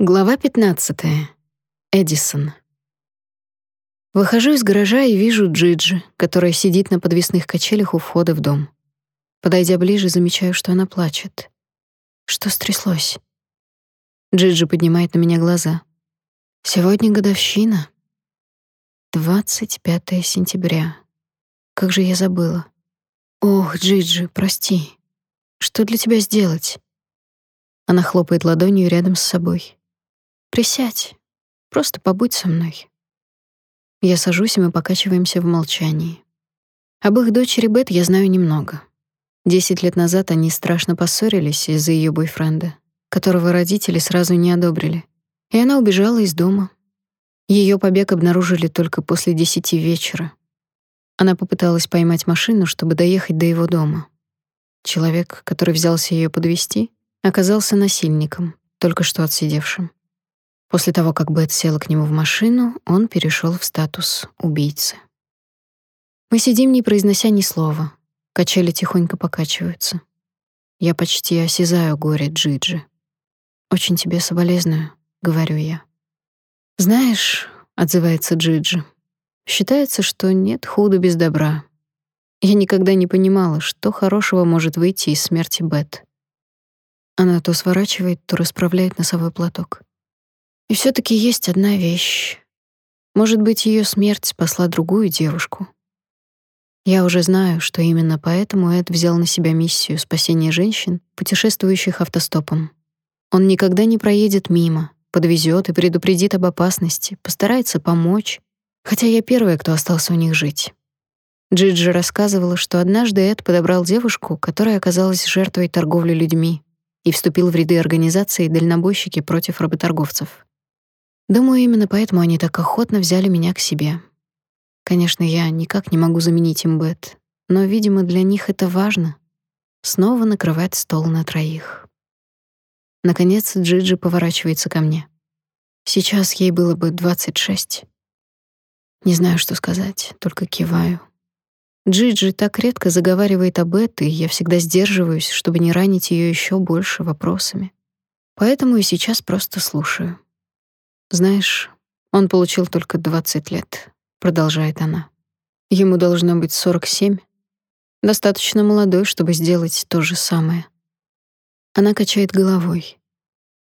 Глава 15. Эдисон. Выхожу из гаража и вижу Джиджи, которая сидит на подвесных качелях у входа в дом. Подойдя ближе, замечаю, что она плачет. Что стряслось? Джиджи поднимает на меня глаза. Сегодня годовщина. 25 сентября. Как же я забыла. Ох, Джиджи, прости. Что для тебя сделать? Она хлопает ладонью рядом с собой. Присядь. Просто побудь со мной. Я сажусь, и мы покачиваемся в молчании. Об их дочери Бет я знаю немного. Десять лет назад они страшно поссорились из-за ее бойфренда, которого родители сразу не одобрили. И она убежала из дома. Ее побег обнаружили только после десяти вечера. Она попыталась поймать машину, чтобы доехать до его дома. Человек, который взялся ее подвести, оказался насильником, только что отсидевшим. После того, как Бет села к нему в машину, он перешел в статус убийцы. Мы сидим, не произнося ни слова. Качели тихонько покачиваются. Я почти осязаю горе Джиджи. «Очень тебе соболезную», — говорю я. «Знаешь», — отзывается Джиджи, — «считается, что нет худа без добра. Я никогда не понимала, что хорошего может выйти из смерти Бет». Она то сворачивает, то расправляет носовой платок. И все таки есть одна вещь. Может быть, ее смерть спасла другую девушку. Я уже знаю, что именно поэтому Эд взял на себя миссию спасения женщин, путешествующих автостопом. Он никогда не проедет мимо, подвезет и предупредит об опасности, постарается помочь, хотя я первая, кто остался у них жить. Джиджи рассказывала, что однажды Эд подобрал девушку, которая оказалась жертвой торговли людьми, и вступил в ряды организации «Дальнобойщики против работорговцев». Думаю, именно поэтому они так охотно взяли меня к себе. Конечно, я никак не могу заменить им Бет, но, видимо, для них это важно — снова накрывать стол на троих. Наконец Джиджи поворачивается ко мне. Сейчас ей было бы 26. Не знаю, что сказать, только киваю. Джиджи так редко заговаривает об этом, и я всегда сдерживаюсь, чтобы не ранить ее еще больше вопросами. Поэтому и сейчас просто слушаю. Знаешь, он получил только 20 лет, продолжает она. Ему должно быть 47. Достаточно молодой, чтобы сделать то же самое. Она качает головой.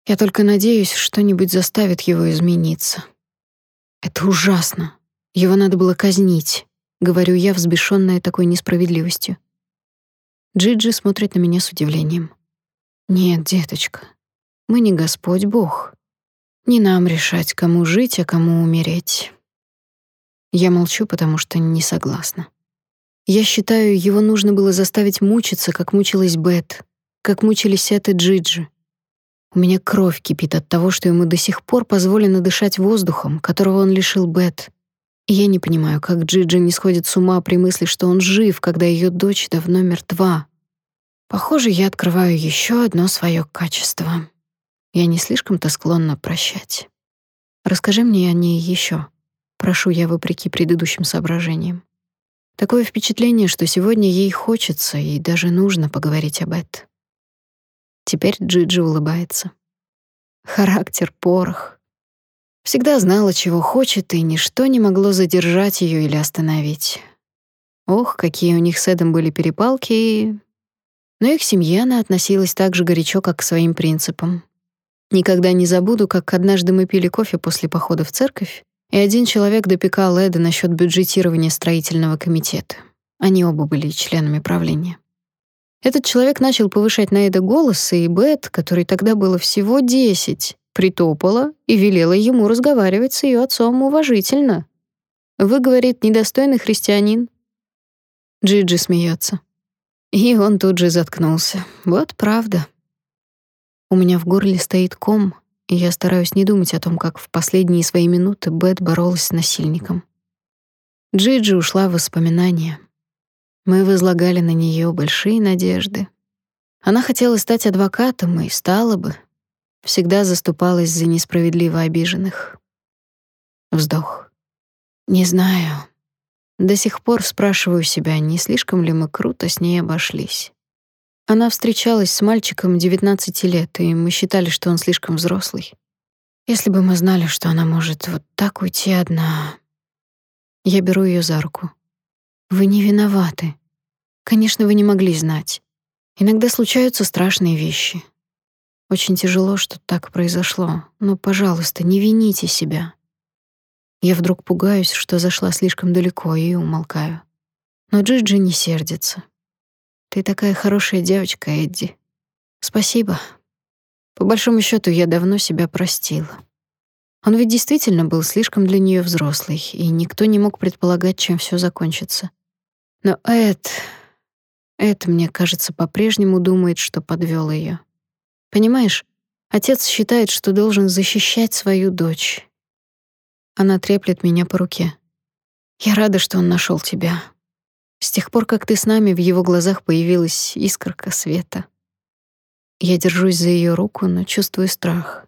Я только надеюсь, что-нибудь заставит его измениться. Это ужасно. Его надо было казнить, говорю я, взбешенная такой несправедливостью. Джиджи смотрит на меня с удивлением. Нет, деточка. Мы не Господь Бог. Не нам решать, кому жить, а кому умереть. Я молчу, потому что не согласна. Я считаю, его нужно было заставить мучиться, как мучилась Бет, как мучились это Джиджи. У меня кровь кипит от того, что ему до сих пор позволено дышать воздухом, которого он лишил Бет. И я не понимаю, как Джиджи не сходит с ума при мысли, что он жив, когда ее дочь давно мертва. Похоже, я открываю еще одно свое качество. Я не слишком-то склонна прощать. Расскажи мне о ней еще. Прошу я вопреки предыдущим соображениям. Такое впечатление, что сегодня ей хочется и даже нужно поговорить об этом. Теперь Джиджи улыбается. Характер порох. Всегда знала, чего хочет, и ничто не могло задержать ее или остановить. Ох, какие у них с Эдом были перепалки, но их семья она относилась так же горячо, как к своим принципам. Никогда не забуду, как однажды мы пили кофе после похода в церковь, и один человек допекал Эда насчет бюджетирования строительного комитета. Они оба были членами правления. Этот человек начал повышать на Эда голос, и Бет, которой тогда было всего десять, притопала и велела ему разговаривать с ее отцом уважительно. «Вы, — говорит, — недостойный христианин». Джиджи смеется. И он тут же заткнулся. Вот правда. У меня в горле стоит ком, и я стараюсь не думать о том, как в последние свои минуты Бет боролась с насильником. Джиджи ушла в воспоминания. Мы возлагали на нее большие надежды. Она хотела стать адвокатом и стала бы. Всегда заступалась за несправедливо обиженных. Вздох. Не знаю. До сих пор спрашиваю себя, не слишком ли мы круто с ней обошлись. Она встречалась с мальчиком 19 лет, и мы считали, что он слишком взрослый. Если бы мы знали, что она может вот так уйти одна. Я беру ее за руку. Вы не виноваты. Конечно, вы не могли знать. Иногда случаются страшные вещи. Очень тяжело, что так произошло, но, пожалуйста, не вините себя. Я вдруг пугаюсь, что зашла слишком далеко и умолкаю. Но Джиджи не сердится. Ты такая хорошая девочка, Эдди. Спасибо. По большому счету, я давно себя простила. Он ведь действительно был слишком для нее взрослый, и никто не мог предполагать, чем все закончится. Но Эд, Эд, мне кажется, по-прежнему думает, что подвел ее. Понимаешь, отец считает, что должен защищать свою дочь. Она треплет меня по руке. Я рада, что он нашел тебя. С тех пор, как ты с нами, в его глазах появилась искорка света. Я держусь за ее руку, но чувствую страх.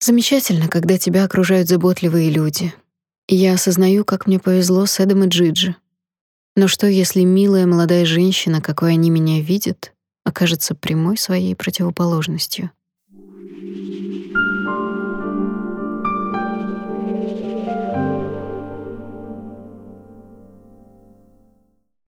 Замечательно, когда тебя окружают заботливые люди. И я осознаю, как мне повезло с Эдом и Джиджи. Но что, если милая молодая женщина, какой они меня видят, окажется прямой своей противоположностью?